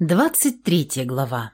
23 глава.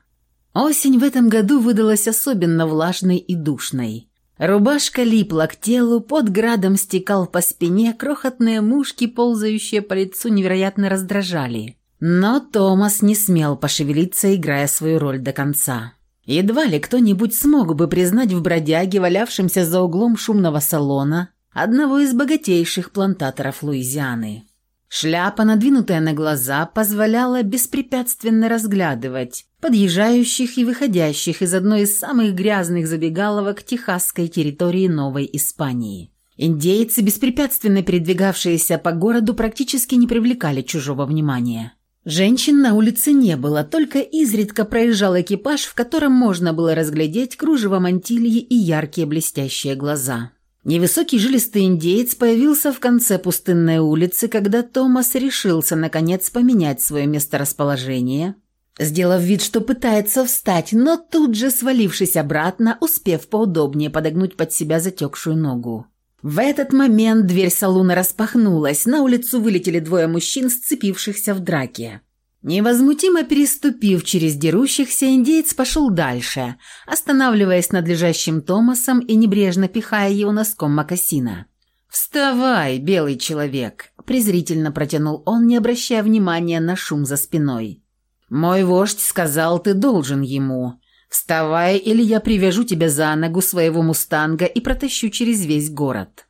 Осень в этом году выдалась особенно влажной и душной. Рубашка липла к телу, под градом стекал по спине, крохотные мушки, ползающие по лицу, невероятно раздражали. Но Томас не смел пошевелиться, играя свою роль до конца. Едва ли кто-нибудь смог бы признать в бродяге, валявшемся за углом шумного салона, одного из богатейших плантаторов Луизианы. Шляпа, надвинутая на глаза, позволяла беспрепятственно разглядывать подъезжающих и выходящих из одной из самых грязных забегаловок техасской территории Новой Испании. Индейцы, беспрепятственно передвигавшиеся по городу, практически не привлекали чужого внимания. Женщин на улице не было, только изредка проезжал экипаж, в котором можно было разглядеть кружево мантильи и яркие блестящие глаза. Невысокий жилистый индеец появился в конце пустынной улицы, когда Томас решился, наконец, поменять свое месторасположение, сделав вид, что пытается встать, но тут же свалившись обратно, успев поудобнее подогнуть под себя затекшую ногу. В этот момент дверь салуна распахнулась, на улицу вылетели двое мужчин, сцепившихся в драке. Невозмутимо переступив через дерущихся, индеец пошел дальше, останавливаясь над лежащим Томасом и небрежно пихая его носком мокасина. «Вставай, белый человек!» – презрительно протянул он, не обращая внимания на шум за спиной. «Мой вождь сказал, ты должен ему. Вставай, или я привяжу тебя за ногу своего мустанга и протащу через весь город».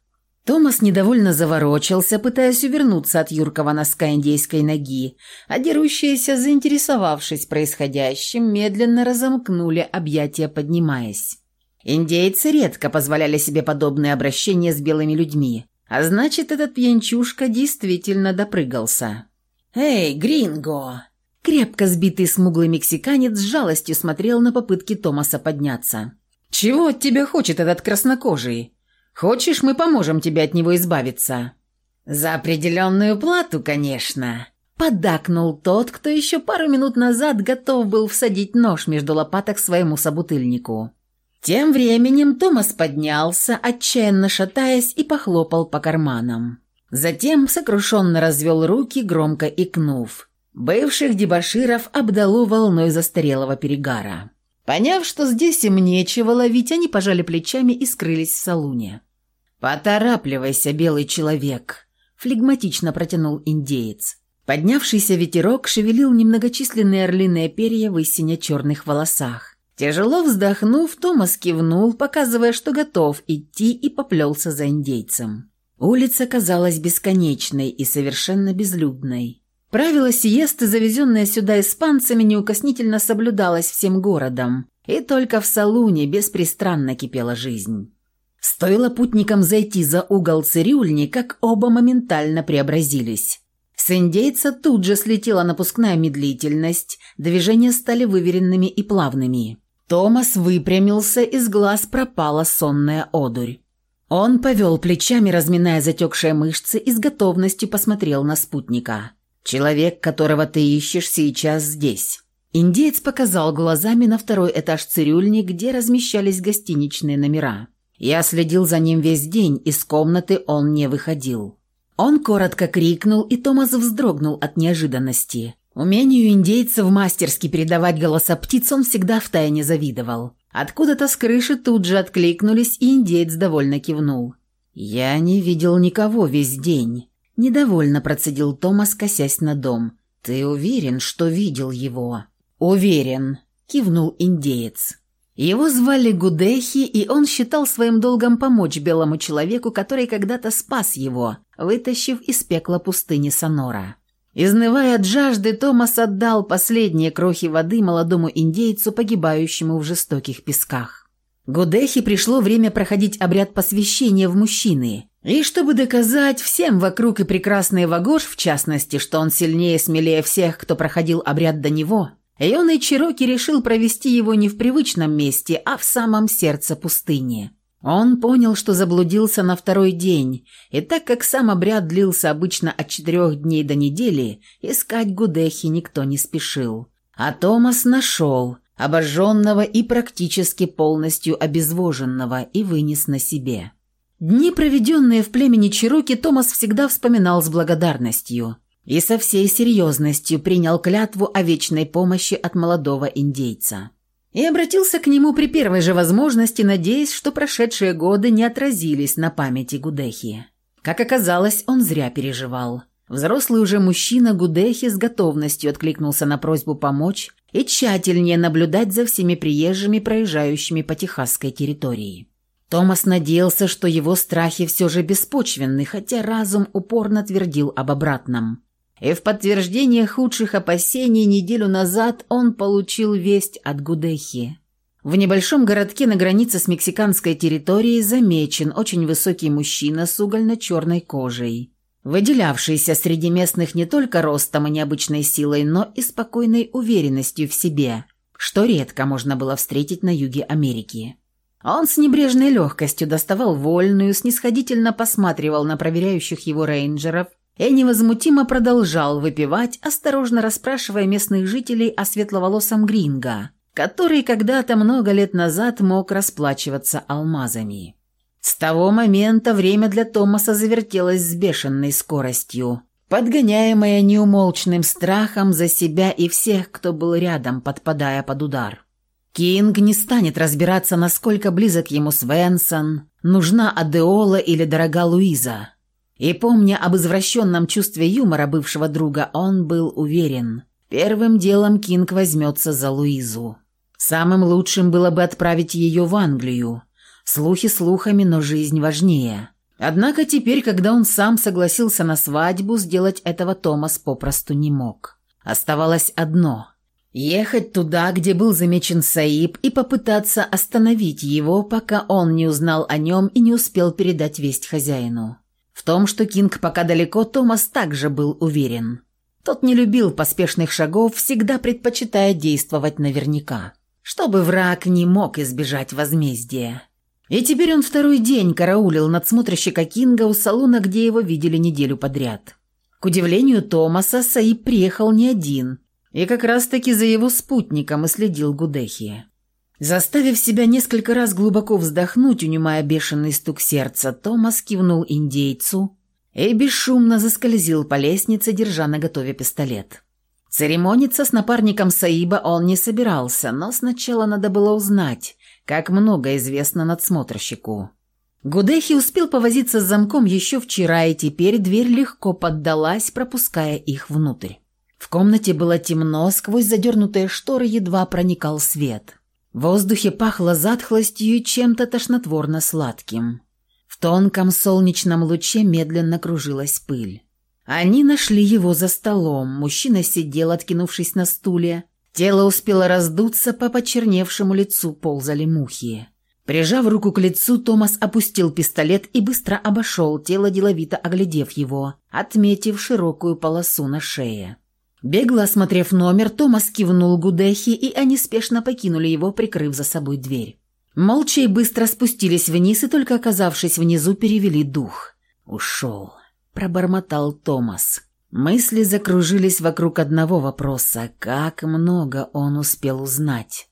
Томас недовольно заворочился, пытаясь увернуться от юркого носка индейской ноги, а дерущиеся, заинтересовавшись происходящим, медленно разомкнули объятия, поднимаясь. Индейцы редко позволяли себе подобные обращения с белыми людьми, а значит, этот пьянчушка действительно допрыгался. «Эй, гринго!» Крепко сбитый смуглый мексиканец с жалостью смотрел на попытки Томаса подняться. «Чего от тебя хочет этот краснокожий?» Хочешь, мы поможем тебе от него избавиться?» «За определенную плату, конечно», — поддакнул тот, кто еще пару минут назад готов был всадить нож между лопаток своему собутыльнику. Тем временем Томас поднялся, отчаянно шатаясь, и похлопал по карманам. Затем сокрушенно развел руки, громко икнув. Бывших дебоширов обдало волной застарелого перегара. Поняв, что здесь им нечего ловить, они пожали плечами и скрылись в салуне. «Поторапливайся, белый человек», — флегматично протянул индеец. Поднявшийся ветерок шевелил немногочисленные орлиные перья в истине черных волосах. Тяжело вздохнув, Томас кивнул, показывая, что готов идти, и поплелся за индейцем. Улица казалась бесконечной и совершенно безлюдной. Правило сиесты, завезенное сюда испанцами, неукоснительно соблюдалось всем городом, и только в салуне беспристрастно кипела жизнь. Стоило путникам зайти за угол цирюльни, как оба моментально преобразились. С индейца тут же слетела напускная медлительность, движения стали выверенными и плавными. Томас выпрямился, из глаз пропала сонная одурь. Он повел плечами, разминая затекшие мышцы, и с готовностью посмотрел на спутника. «Человек, которого ты ищешь, сейчас здесь». Индеец показал глазами на второй этаж цирюльни, где размещались гостиничные номера. Я следил за ним весь день, из комнаты он не выходил. Он коротко крикнул, и Томас вздрогнул от неожиданности. Умению индейцев мастерски передавать голоса птиц он всегда втайне завидовал. Откуда-то с крыши тут же откликнулись, и индеец довольно кивнул. «Я не видел никого весь день», – недовольно процедил Томас, косясь на дом. «Ты уверен, что видел его?» «Уверен», – кивнул индеец. Его звали Гудехи, и он считал своим долгом помочь белому человеку, который когда-то спас его, вытащив из пекла пустыни Сонора. Изнывая от жажды, Томас отдал последние крохи воды молодому индейцу, погибающему в жестоких песках. Гудехи пришло время проходить обряд посвящения в мужчины, и чтобы доказать всем вокруг и прекрасный Вагош, в частности, что он сильнее и смелее всех, кто проходил обряд до него – Юный Чироки решил провести его не в привычном месте, а в самом сердце пустыни. Он понял, что заблудился на второй день, и так как сам обряд длился обычно от четырех дней до недели, искать Гудехи никто не спешил. А Томас нашел, обожженного и практически полностью обезвоженного, и вынес на себе. Дни, проведенные в племени Чироки, Томас всегда вспоминал с благодарностью. И со всей серьезностью принял клятву о вечной помощи от молодого индейца. И обратился к нему при первой же возможности, надеясь, что прошедшие годы не отразились на памяти Гудехи. Как оказалось, он зря переживал. Взрослый уже мужчина Гудехи с готовностью откликнулся на просьбу помочь и тщательнее наблюдать за всеми приезжими, проезжающими по техасской территории. Томас надеялся, что его страхи все же беспочвенны, хотя разум упорно твердил об обратном. И в подтверждение худших опасений неделю назад он получил весть от Гудехи. В небольшом городке на границе с мексиканской территорией замечен очень высокий мужчина с угольно-черной кожей, выделявшийся среди местных не только ростом и необычной силой, но и спокойной уверенностью в себе, что редко можно было встретить на юге Америки. Он с небрежной легкостью доставал вольную, снисходительно посматривал на проверяющих его рейнджеров – и невозмутимо продолжал выпивать, осторожно расспрашивая местных жителей о светловолосом Гринго, который когда-то много лет назад мог расплачиваться алмазами. С того момента время для Томаса завертелось с бешеной скоростью, подгоняемое неумолчным страхом за себя и всех, кто был рядом, подпадая под удар. Кинг не станет разбираться, насколько близок ему Свенсон, нужна Адеола или дорога Луиза. И помня об извращенном чувстве юмора бывшего друга, он был уверен. Первым делом Кинг возьмется за Луизу. Самым лучшим было бы отправить ее в Англию. Слухи слухами, но жизнь важнее. Однако теперь, когда он сам согласился на свадьбу, сделать этого Томас попросту не мог. Оставалось одно – ехать туда, где был замечен Саиб, и попытаться остановить его, пока он не узнал о нем и не успел передать весть хозяину. Том, что Кинг пока далеко, Томас также был уверен. Тот не любил поспешных шагов, всегда предпочитая действовать наверняка, чтобы враг не мог избежать возмездия. И теперь он второй день караулил надсмотрщика Кинга у салона, где его видели неделю подряд. К удивлению Томаса, Саиб приехал не один, и как раз-таки за его спутником и следил Гудехи. Заставив себя несколько раз глубоко вздохнуть, унимая бешеный стук сердца, Томас кивнул индейцу и бесшумно заскользил по лестнице, держа наготове пистолет. Церемониться с напарником Саиба он не собирался, но сначала надо было узнать, как много известно надсмотрщику. Гудехи успел повозиться с замком еще вчера, и теперь дверь легко поддалась, пропуская их внутрь. В комнате было темно, сквозь задернутые шторы едва проникал свет. В воздухе пахло затхлостью и чем-то тошнотворно-сладким. В тонком солнечном луче медленно кружилась пыль. Они нашли его за столом. Мужчина сидел, откинувшись на стуле. Тело успело раздуться, по почерневшему лицу ползали мухи. Прижав руку к лицу, Томас опустил пистолет и быстро обошел тело, деловито оглядев его, отметив широкую полосу на шее. Бегло осмотрев номер, Томас кивнул Гудехи, и они спешно покинули его, прикрыв за собой дверь. Молча и быстро спустились вниз, и только оказавшись внизу, перевели дух. «Ушел», – пробормотал Томас. Мысли закружились вокруг одного вопроса – как много он успел узнать.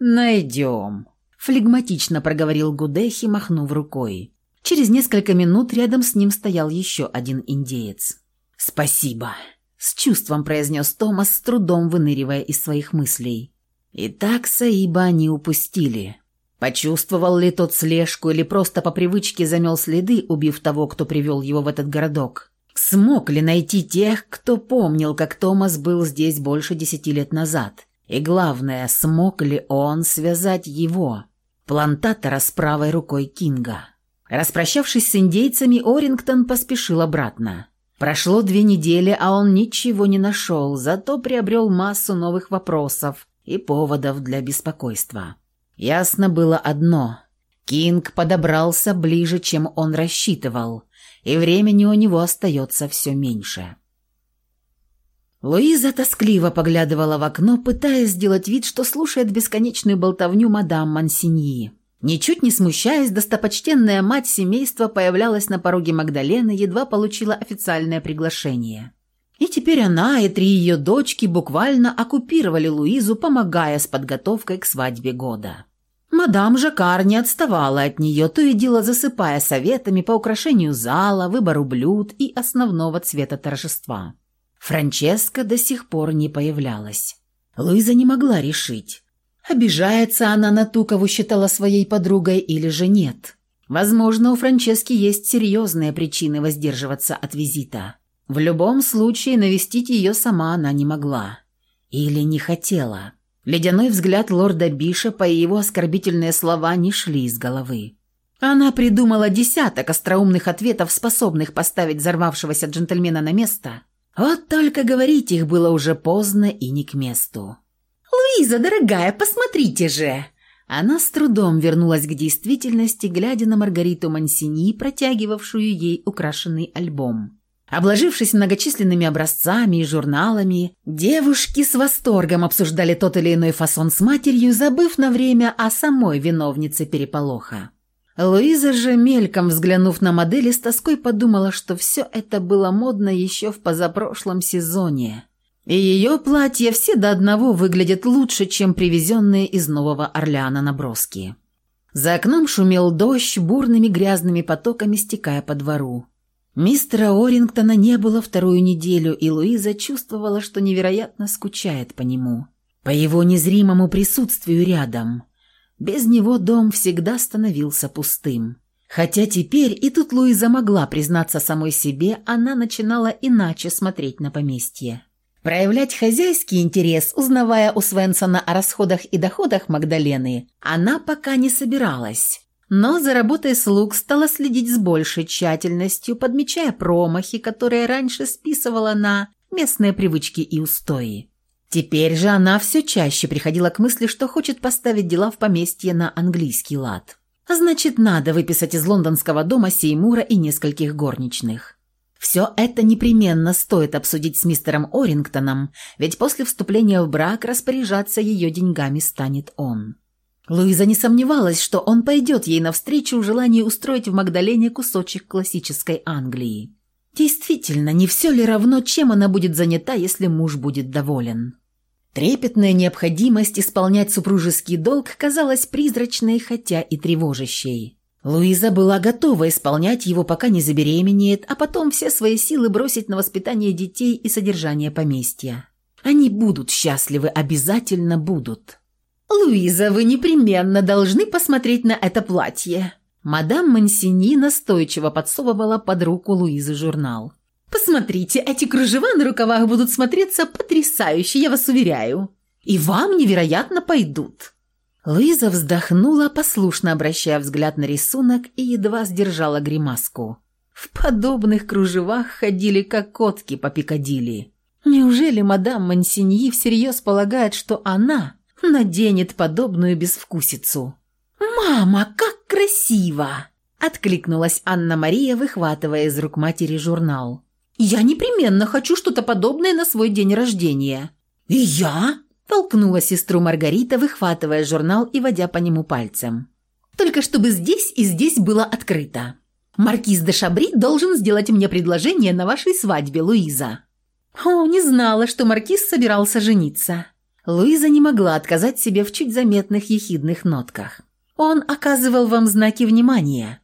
«Найдем», – флегматично проговорил Гудехи, махнув рукой. Через несколько минут рядом с ним стоял еще один индеец. «Спасибо», с чувством произнес Томас, с трудом выныривая из своих мыслей. И так Саиба они упустили. Почувствовал ли тот слежку или просто по привычке замел следы, убив того, кто привел его в этот городок? Смог ли найти тех, кто помнил, как Томас был здесь больше десяти лет назад? И главное, смог ли он связать его, плантатора с правой рукой Кинга? Распрощавшись с индейцами, Орингтон поспешил обратно. Прошло две недели, а он ничего не нашел, зато приобрел массу новых вопросов и поводов для беспокойства. Ясно было одно – Кинг подобрался ближе, чем он рассчитывал, и времени у него остается все меньше. Луиза тоскливо поглядывала в окно, пытаясь сделать вид, что слушает бесконечную болтовню мадам Мансиньи. Ничуть не смущаясь, достопочтенная мать семейства появлялась на пороге Магдалены, едва получила официальное приглашение. И теперь она и три ее дочки буквально оккупировали Луизу, помогая с подготовкой к свадьбе года. Мадам Жакар не отставала от нее, то и дело засыпая советами по украшению зала, выбору блюд и основного цвета торжества. Франческа до сих пор не появлялась. Луиза не могла решить, обижается она на ту, кого считала своей подругой, или же нет. Возможно, у Франчески есть серьезные причины воздерживаться от визита. В любом случае, навестить ее сама она не могла. Или не хотела. Ледяной взгляд лорда Бишопа и его оскорбительные слова не шли из головы. Она придумала десяток остроумных ответов, способных поставить взорвавшегося джентльмена на место. Вот только говорить их было уже поздно и не к месту. «Луиза, дорогая, посмотрите же!» Она с трудом вернулась к действительности, глядя на Маргариту Мансини, протягивавшую ей украшенный альбом. Обложившись многочисленными образцами и журналами, девушки с восторгом обсуждали тот или иной фасон с матерью, забыв на время о самой виновнице переполоха. Луиза же, мельком взглянув на модели, с тоской подумала, что все это было модно еще в позапрошлом сезоне. И ее платья все до одного выглядят лучше, чем привезенные из Нового Орлеана наброски. За окном шумел дождь, бурными грязными потоками стекая по двору. Мистера Орингтона не было вторую неделю, и Луиза чувствовала, что невероятно скучает по нему. По его незримому присутствию рядом – без него дом всегда становился пустым. Хотя теперь, и тут Луиза могла признаться самой себе, она начинала иначе смотреть на поместье. Проявлять хозяйский интерес, узнавая у Свенсона о расходах и доходах Магдалены, она пока не собиралась. Но за работой слуг стала следить с большей тщательностью, подмечая промахи, которые раньше списывала на местные привычки и устои. Теперь же она все чаще приходила к мысли, что хочет поставить дела в поместье на английский лад. Значит, надо выписать из лондонского дома Сеймура и нескольких горничных. Все это непременно стоит обсудить с мистером Орингтоном, ведь после вступления в брак распоряжаться ее деньгами станет он. Луиза не сомневалась, что он пойдет ей навстречу в желании устроить в Магдалене кусочек классической Англии. Действительно, не все ли равно, чем она будет занята, если муж будет доволен? Трепетная необходимость исполнять супружеский долг казалась призрачной, хотя и тревожащей. Луиза была готова исполнять его, пока не забеременеет, а потом все свои силы бросить на воспитание детей и содержание поместья. Они будут счастливы, обязательно будут. «Луиза, вы непременно должны посмотреть на это платье». Мадам Мансини настойчиво подсовывала под руку Луизы журнал. Посмотрите, эти кружева на рукавах будут смотреться потрясающе, я вас уверяю. И вам невероятно пойдут». Луиза вздохнула, послушно обращая взгляд на рисунок и едва сдержала гримаску. В подобных кружевах ходили как котки по Пикадилли. Неужели мадам Мансиньи всерьез полагает, что она наденет подобную безвкусицу? «Мама, как красиво!» – откликнулась Анна-Мария, выхватывая из рук матери журнал. Я непременно хочу что-то подобное на свой день рождения». «И я?» – толкнула сестру Маргарита, выхватывая журнал и водя по нему пальцем. «Только чтобы здесь и здесь было открыто. Маркиз де Шабри должен сделать мне предложение на вашей свадьбе, Луиза». «О, не знала, что Маркиз собирался жениться». Луиза не могла отказать себе в чуть заметных ехидных нотках. «Он оказывал вам знаки внимания».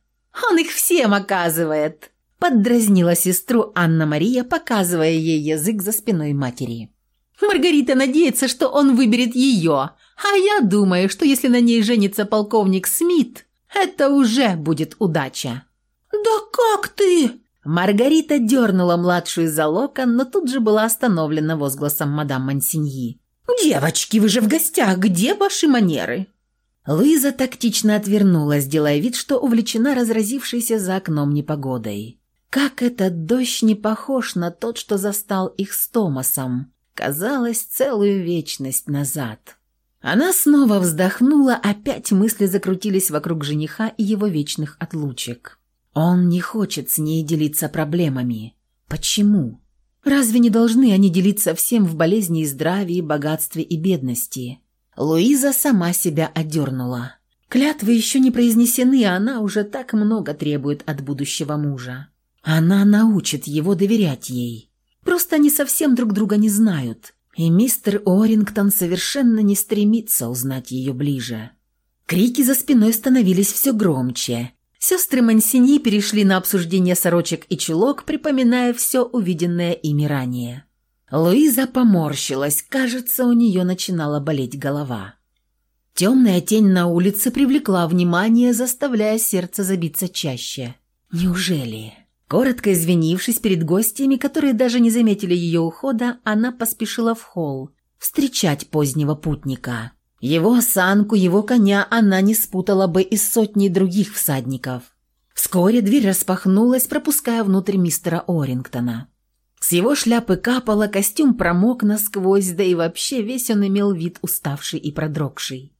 «Он их всем оказывает», Поддразнила сестру Анна-Мария, показывая ей язык за спиной матери. «Маргарита надеется, что он выберет ее, а я думаю, что если на ней женится полковник Смит, это уже будет удача». «Да как ты?» Маргарита дернула младшую за локон, но тут же была остановлена возгласом мадам Мансиньи. «Девочки, вы же в гостях, где ваши манеры?» Луиза тактично отвернулась, делая вид, что увлечена разразившейся за окном непогодой. Как этот дождь не похож на тот, что застал их с Томасом. Казалось, целую вечность назад. Она снова вздохнула, опять мысли закрутились вокруг жениха и его вечных отлучек. Он не хочет с ней делиться проблемами. Почему? Разве не должны они делиться всем в болезни и здравии, богатстве и бедности? Луиза сама себя одернула. Клятвы еще не произнесены, а она уже так много требует от будущего мужа. Она научит его доверять ей. Просто они совсем друг друга не знают, и мистер Орингтон совершенно не стремится узнать ее ближе. Крики за спиной становились все громче. Сестры Мансини перешли на обсуждение сорочек и чулок, припоминая все увиденное ими ранее. Луиза поморщилась, кажется, у нее начинала болеть голова. Темная тень на улице привлекла внимание, заставляя сердце забиться чаще. Неужели? Коротко извинившись перед гостями, которые даже не заметили ее ухода, она поспешила в холл встречать позднего путника. Его осанку, его коня она не спутала бы из сотни других всадников. Вскоре дверь распахнулась, пропуская внутрь мистера Орингтона. С его шляпы капало, костюм промок насквозь, да и вообще весь он имел вид уставший и продрогший.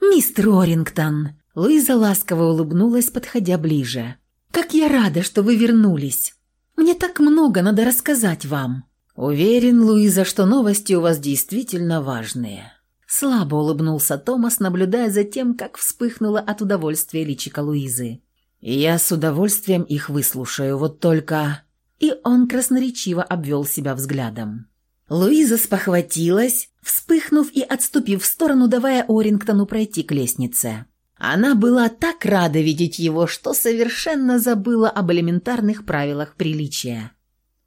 «Мистер Орингтон!» Луиза ласково улыбнулась, подходя ближе. «Как я рада, что вы вернулись! Мне так много надо рассказать вам!» «Уверен, Луиза, что новости у вас действительно важные». Слабо улыбнулся Томас, наблюдая за тем, как вспыхнуло от удовольствия личико Луизы. «Я с удовольствием их выслушаю, вот только...» И он красноречиво обвел себя взглядом. Луиза спохватилась, вспыхнув и отступив в сторону, давая Орингтону пройти к лестнице. Она была так рада видеть его, что совершенно забыла об элементарных правилах приличия.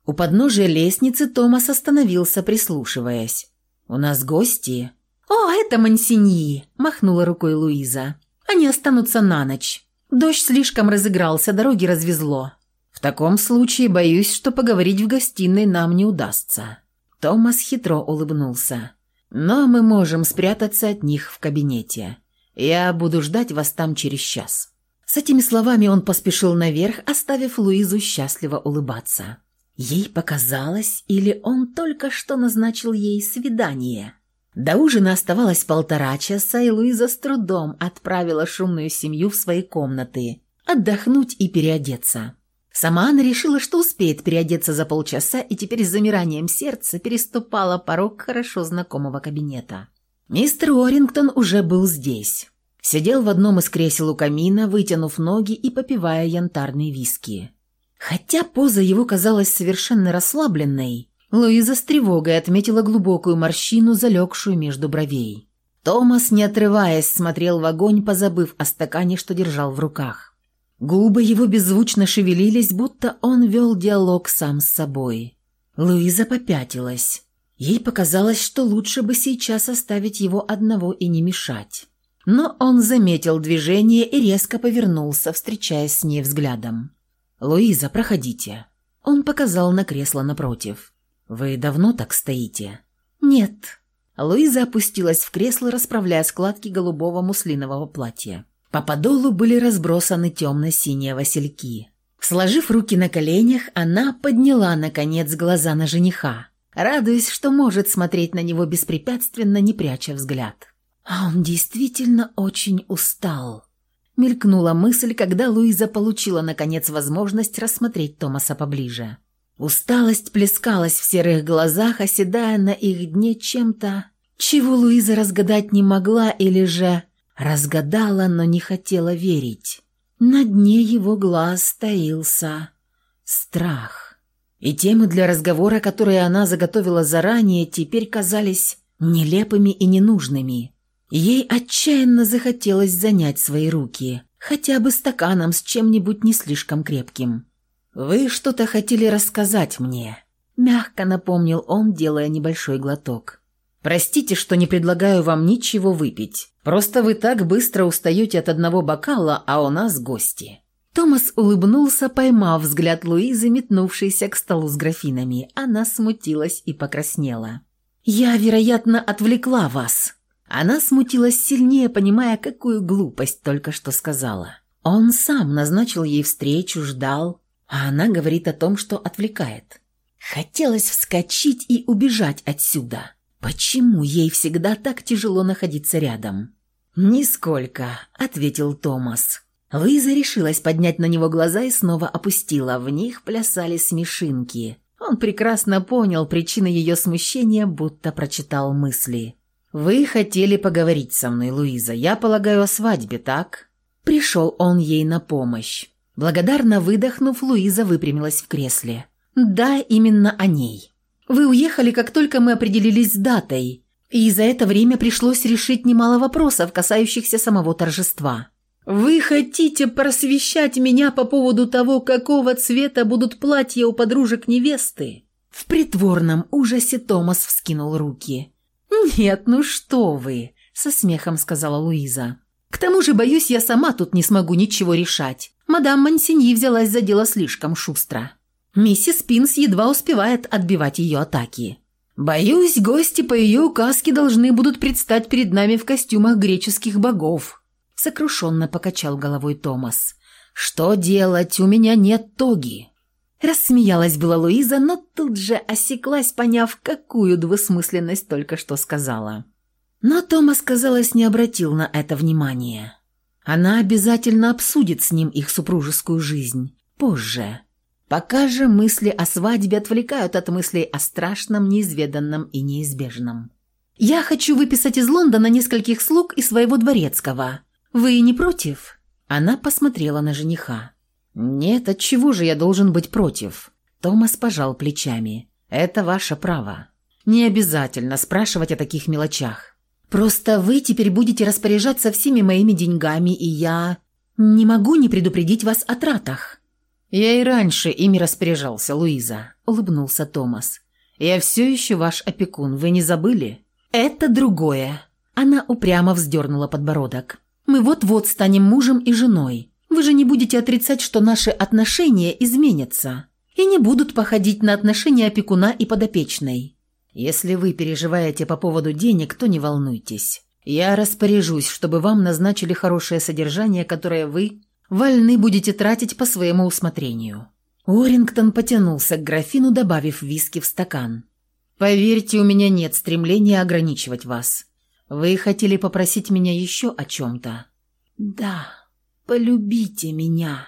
У подножия лестницы Томас остановился, прислушиваясь. «У нас гости?» «О, это Мансиньи!» – махнула рукой Луиза. «Они останутся на ночь. Дождь слишком разыгрался, дороги развезло». «В таком случае боюсь, что поговорить в гостиной нам не удастся». Томас хитро улыбнулся. «Но мы можем спрятаться от них в кабинете. Я буду ждать вас там через час». С этими словами он поспешил наверх, оставив Луизу счастливо улыбаться. Ей показалось, или он только что назначил ей свидание. До ужина оставалось полтора часа, и Луиза с трудом отправила шумную семью в свои комнаты, отдохнуть и переодеться. Сама она решила, что успеет переодеться за полчаса и теперь с замиранием сердца переступала порог хорошо знакомого кабинета. Мистер Уоррингтон уже был здесь. Сидел в одном из кресел у камина, вытянув ноги и попивая янтарные виски. Хотя поза его казалась совершенно расслабленной, Луиза с тревогой отметила глубокую морщину, залегшую между бровей. Томас, не отрываясь, смотрел в огонь, позабыв о стакане, что держал в руках. Губы его беззвучно шевелились, будто он вел диалог сам с собой. Луиза попятилась. Ей показалось, что лучше бы сейчас оставить его одного и не мешать. Но он заметил движение и резко повернулся, встречаясь с ней взглядом. «Луиза, проходите». Он показал на кресло напротив. «Вы давно так стоите?» «Нет». Луиза опустилась в кресло, расправляя складки голубого муслинового платья. По подолу были разбросаны темно-синие васильки. Сложив руки на коленях, она подняла, наконец, глаза на жениха, радуясь, что может смотреть на него беспрепятственно, не пряча взгляд. А он действительно очень устал. Мелькнула мысль, когда Луиза получила, наконец, возможность рассмотреть Томаса поближе. Усталость плескалась в серых глазах, оседая на их дне чем-то, чего Луиза разгадать не могла или же Разгадала, но не хотела верить. На дне его глаз таился страх. И темы для разговора, которые она заготовила заранее, теперь казались нелепыми и ненужными. Ей отчаянно захотелось занять свои руки, хотя бы стаканом с чем-нибудь не слишком крепким. «Вы что-то хотели рассказать мне», — мягко напомнил он, делая небольшой глоток. Простите, что не предлагаю вам ничего выпить. Просто вы так быстро устаете от одного бокала, а у нас гости». Томас улыбнулся, поймав взгляд Луизы, метнувшейся к столу с графинами. Она смутилась и покраснела. «Я, вероятно, отвлекла вас». Она смутилась сильнее, понимая, какую глупость только что сказала. Он сам назначил ей встречу, ждал, а она говорит о том, что отвлекает. Хотелось вскочить и убежать отсюда. Почему ей всегда так тяжело находиться рядом? «Нисколько», — ответил Томас. Луиза решилась поднять на него глаза и снова опустила. В них плясали смешинки. Он прекрасно понял причины ее смущения, будто прочитал мысли. «Вы хотели поговорить со мной, Луиза. Я полагаю, о свадьбе, так?» Пришел он ей на помощь. Благодарно выдохнув, Луиза выпрямилась в кресле. «Да, именно о ней. Вы уехали, как только мы определились с датой, и за это время пришлось решить немало вопросов, касающихся самого торжества. Вы хотите просвещать меня по поводу того, какого цвета будут платья у подружек невесты? В притворном ужасе Томас вскинул руки. «Нет, ну что вы!» – со смехом сказала Луиза. «К тому же, боюсь, я сама тут не смогу ничего решать. Мадам Мансиньи взялась за дело слишком шустро. Миссис Пинс едва успевает отбивать ее атаки. Боюсь, гости по ее указке должны будут предстать перед нами в костюмах греческих богов», – сокрушенно покачал головой Томас. «Что делать? У меня нет тоги». Рассмеялась была Луиза, но тут же осеклась, поняв, какую двусмысленность только что сказала. Но Томас, казалось, не обратил на это внимания. Она обязательно обсудит с ним их супружескую жизнь. Позже. Пока же мысли о свадьбе отвлекают от мыслей о страшном, неизведанном и неизбежном. «Я хочу выписать из Лондона нескольких слуг и своего дворецкого. Вы не против?» Она посмотрела на жениха. «Нет, от чего же я должен быть против?» Томас пожал плечами. «Это ваше право. Не обязательно спрашивать о таких мелочах. Просто вы теперь будете распоряжаться всеми моими деньгами, и я не могу не предупредить вас о тратах». «Я и раньше ими распоряжался, Луиза», — улыбнулся Томас. «Я все еще ваш опекун, вы не забыли?» «Это другое». Она упрямо вздернула подбородок. «Мы вот-вот станем мужем и женой. Вы же не будете отрицать, что наши отношения изменятся и не будут походить на отношения опекуна и подопечной. Если вы переживаете по поводу денег, то не волнуйтесь. Я распоряжусь, чтобы вам назначили хорошее содержание, которое вы вольны будете тратить по своему усмотрению». Уоррингтон потянулся к графину, добавив виски в стакан. «Поверьте, у меня нет стремления ограничивать вас. Вы хотели попросить меня еще о чем-то?» «Да», полюбите меня».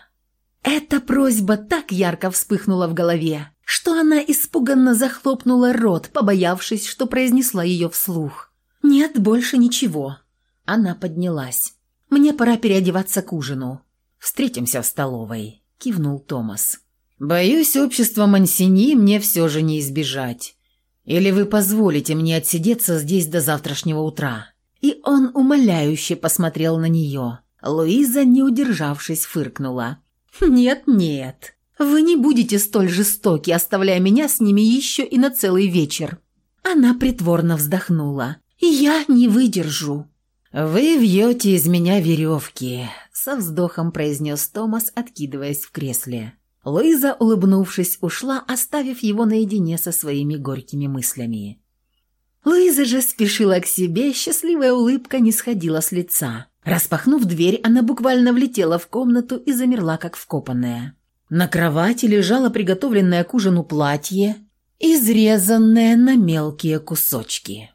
Эта просьба так ярко вспыхнула в голове, что она испуганно захлопнула рот, побоявшись, что произнесла ее вслух. «Нет больше ничего». Она поднялась. «Мне пора переодеваться к ужину. Встретимся в столовой», — кивнул Томас. «Боюсь, общества Мансини мне все же не избежать. Или вы позволите мне отсидеться здесь до завтрашнего утра?» И он умоляюще посмотрел на нее. Луиза, не удержавшись, фыркнула. «Нет-нет, вы не будете столь жестоки, оставляя меня с ними еще и на целый вечер». Она притворно вздохнула. «Я не выдержу». «Вы вьете из меня веревки», — со вздохом произнес Томас, откидываясь в кресле. Луиза, улыбнувшись, ушла, оставив его наедине со своими горькими мыслями. Луиза же спешила к себе, счастливая улыбка не сходила с лица. Распахнув дверь, она буквально влетела в комнату и замерла, как вкопанная. На кровати лежало приготовленное к ужину платье, изрезанное на мелкие кусочки.